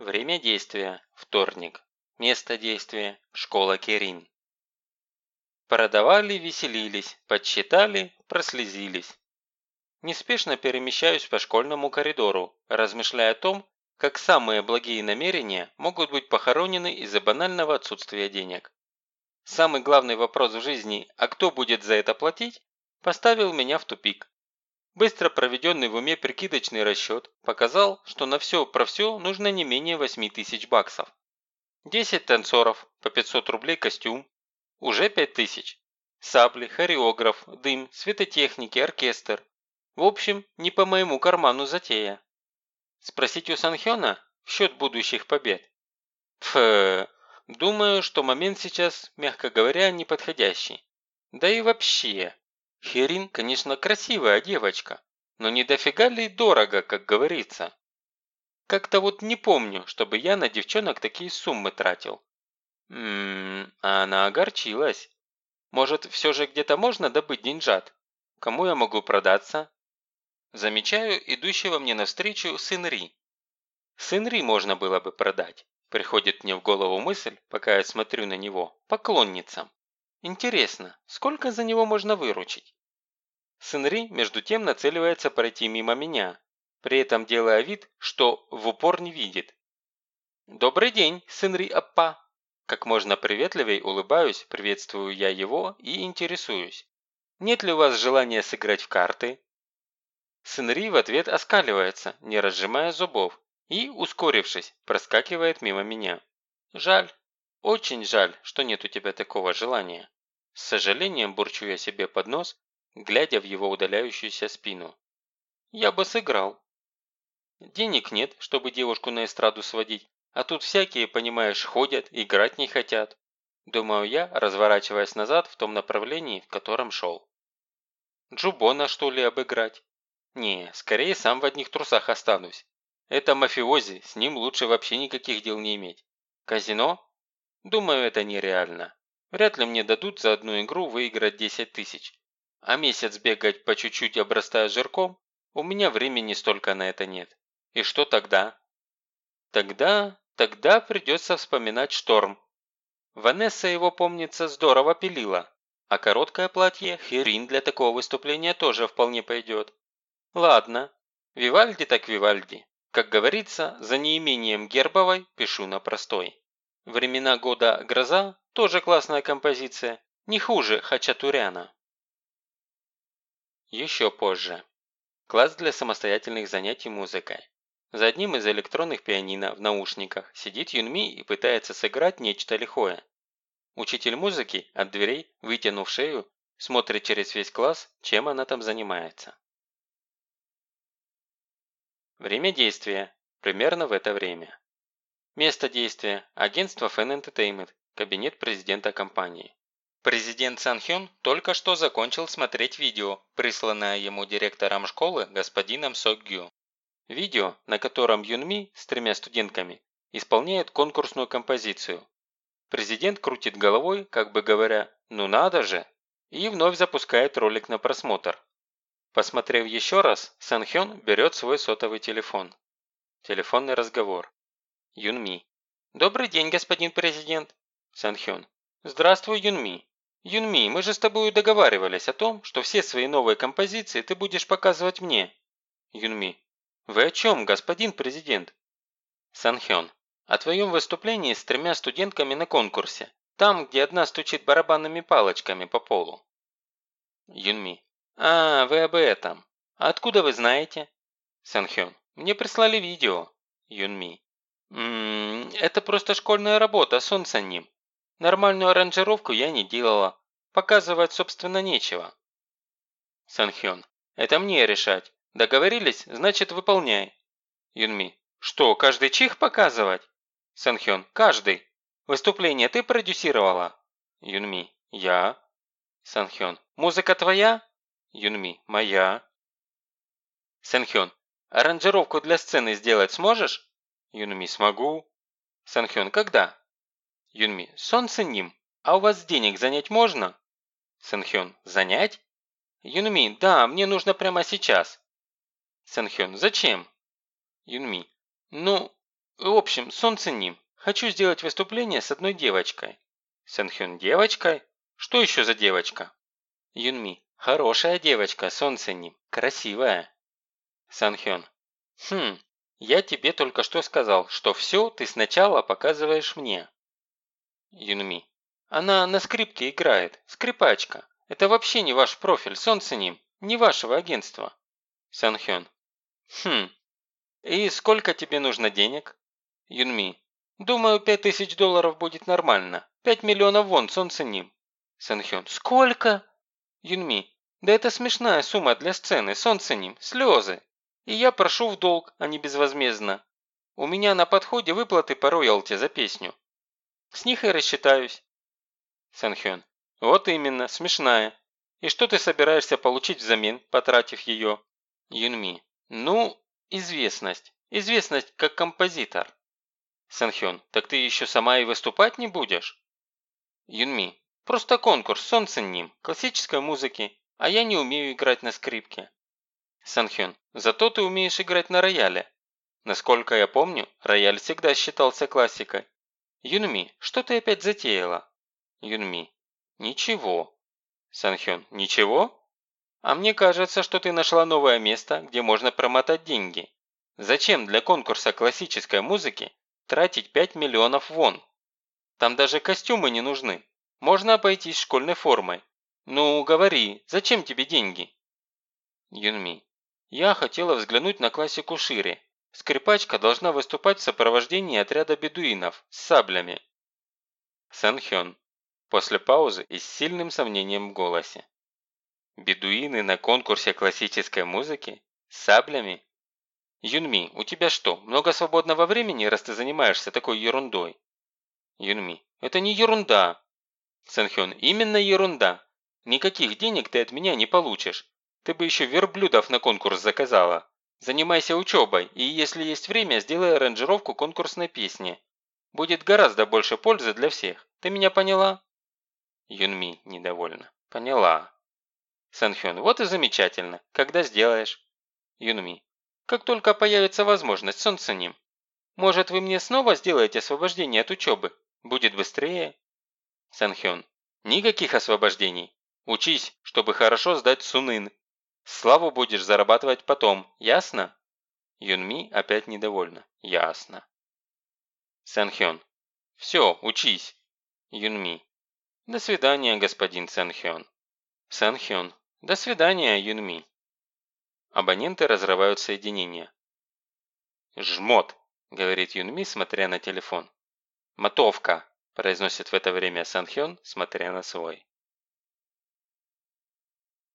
Время действия – вторник. Место действия – школа Керин. Продавали, веселились, подсчитали, прослезились. Неспешно перемещаюсь по школьному коридору, размышляя о том, как самые благие намерения могут быть похоронены из-за банального отсутствия денег. Самый главный вопрос в жизни «а кто будет за это платить?» поставил меня в тупик. Быстро проведенный в уме прикидочный расчет показал, что на все про все нужно не менее 8 тысяч баксов. 10 танцоров, по 500 рублей костюм, уже 5 тысяч. Сабли, хореограф, дым, светотехники, оркестр. В общем, не по моему карману затея. Спросить у Санхёна в счет будущих побед? Пф, думаю, что момент сейчас, мягко говоря, неподходящий. Да и вообще, Херин, конечно, красивая девочка, но не дофига ли дорого, как говорится. Как-то вот не помню, чтобы я на девчонок такие суммы тратил. Ммм, а она огорчилась. Может, все же где-то можно добыть деньжат? Кому я могу продаться? Замечаю идущего мне навстречу сын Ри. Сын Ри можно было бы продать. Приходит мне в голову мысль, пока я смотрю на него, поклонницам. Интересно, сколько за него можно выручить? Сынри, между тем, нацеливается пройти мимо меня, при этом делая вид, что в упор не видит. «Добрый день, Сынри Аппа!» Как можно приветливей улыбаюсь, приветствую я его и интересуюсь. «Нет ли у вас желания сыграть в карты?» Сынри в ответ оскаливается, не разжимая зубов, и, ускорившись, проскакивает мимо меня. «Жаль, очень жаль, что нет у тебя такого желания». С сожалением бурчу я себе под нос, глядя в его удаляющуюся спину. «Я бы сыграл». Денег нет, чтобы девушку на эстраду сводить, а тут всякие, понимаешь, ходят, играть не хотят. Думаю я, разворачиваясь назад в том направлении, в котором шел. Джубона, что ли, обыграть? Не, скорее сам в одних трусах останусь. Это мафиози, с ним лучше вообще никаких дел не иметь. Казино? Думаю, это нереально. Вряд ли мне дадут за одну игру выиграть 10 тысяч. А месяц бегать по чуть-чуть обрастая жирком, у меня времени столько на это нет. И что тогда? Тогда, тогда придется вспоминать шторм. Ванесса его, помнится, здорово пилила, а короткое платье Херин для такого выступления тоже вполне пойдет. Ладно, Вивальди так Вивальди. Как говорится, за неимением Гербовой пишу на простой. Времена года «Гроза» тоже классная композиция, не хуже Хачатуряна. Еще позже. Класс для самостоятельных занятий музыкой. За одним из электронных пианино в наушниках сидит Юнми и пытается сыграть нечто лихое. Учитель музыки от дверей, вытянув шею, смотрит через весь класс, чем она там занимается. Время действия. Примерно в это время. Место действия. Агентство Fan Entertainment. Кабинет президента компании. Президент Санхён только что закончил смотреть видео, присланное ему директором школы господином Сокгю. Видео, на котором Юнми с тремя студентками исполняет конкурсную композицию. Президент крутит головой, как бы говоря «ну надо же!» и вновь запускает ролик на просмотр. Посмотрев еще раз, Санхён берет свой сотовый телефон. Телефонный разговор. Юнми. «Добрый день, господин президент!» Санхён. «Здравствуй, Юнми. «Юнми, мы же с тобой договаривались о том, что все свои новые композиции ты будешь показывать мне». Юнми. «Вы о чем, господин президент?» Санхён. «О твоем выступлении с тремя студентками на конкурсе. Там, где одна стучит барабанными палочками по полу». Юнми. «А, вы об этом. А откуда вы знаете?» Санхён. «Мне прислали видео». Юнми. «Ммм, это просто школьная работа, за ним. Нормальную аранжировку я не делала. Показывать, собственно, нечего. Санхён. Это мне решать. Договорились, значит выполняй. Юнми. Что, каждый чих показывать? Санхён. Каждый. Выступление ты продюсировала? Юнми. Я. Санхён. Музыка твоя? Юнми. Моя. Санхён. Аранжировку для сцены сделать сможешь? Юнми. Смогу. Санхён. Когда? Юнми. Солнце ним. А у вас денег занять можно? Сэнхён. Занять? Юнми. Да, мне нужно прямо сейчас. Сэнхён. Зачем? Юнми. Ну, В общем, солнце ним. Хочу сделать выступление с одной девочкой. Сэнхён, девочкой? Что еще за девочка? Юнми, хорошая девочка, солнце ним, красивая. Санхён, хм, я тебе только что сказал, что все ты сначала показываешь мне. Юнми, она на скрипке играет, скрипачка. Это вообще не ваш профиль, солнце ним, не вашего агентства. Санхён, хм, и сколько тебе нужно денег? Юнми, думаю, пять тысяч долларов будет нормально. Пять миллионов вон, солнце ним. Санхён, сколько? Юнми, да это смешная сумма для сцены, солнце ним, слезы. И я прошу в долг, а не безвозмездно. У меня на подходе выплаты по роялти за песню. С них и рассчитаюсь. Санхён, вот именно, смешная. И что ты собираешься получить взамен, потратив ее? Юнми, ну, известность. Известность как композитор. Санхён, так ты еще сама и выступать не будешь? Юнми, просто конкурс, солнце ним, классической музыки, а я не умею играть на скрипке. Санхён, зато ты умеешь играть на рояле. Насколько я помню, рояль всегда считался классикой. Юнми, что ты опять затеяла? Юнми, ничего. Санхён, ничего? А мне кажется, что ты нашла новое место, где можно промотать деньги. Зачем для конкурса классической музыки тратить 5 миллионов вон? Там даже костюмы не нужны. Можно обойтись школьной формой. Ну, говори, зачем тебе деньги? Юнми. Я хотела взглянуть на классику шире. Скрипачка должна выступать в сопровождении отряда бедуинов с саблями. Сэн Хён. После паузы и с сильным сомнением в голосе. Бедуины на конкурсе классической музыки? С саблями? Юнми, у тебя что, много свободного времени, раз ты занимаешься такой ерундой? Юнми, это не ерунда. Сэнхён, именно ерунда. Никаких денег ты от меня не получишь. Ты бы еще верблюдов на конкурс заказала. Занимайся учебой, и если есть время, сделай аранжировку конкурсной песни. Будет гораздо больше пользы для всех. Ты меня поняла?» Юнми недовольна. «Поняла». Санхён, вот и замечательно. Когда сделаешь? Юнми, как только появится возможность, солнце ним. Может, вы мне снова сделаете освобождение от учебы? Будет быстрее. Санхён, никаких освобождений. Учись, чтобы хорошо сдать Сунын Славу будешь зарабатывать потом, ясно?» Юнми опять недовольна. «Ясно». Сэнхён. «Все, учись». Юнми. «До свидания, господин Сэнхён». Сэнхён. «До свидания, Юнми». Абоненты разрывают соединение. «Жмот», – говорит Юнми, смотря на телефон. «Мотовка», – произносит в это время Санхён, смотря на свой.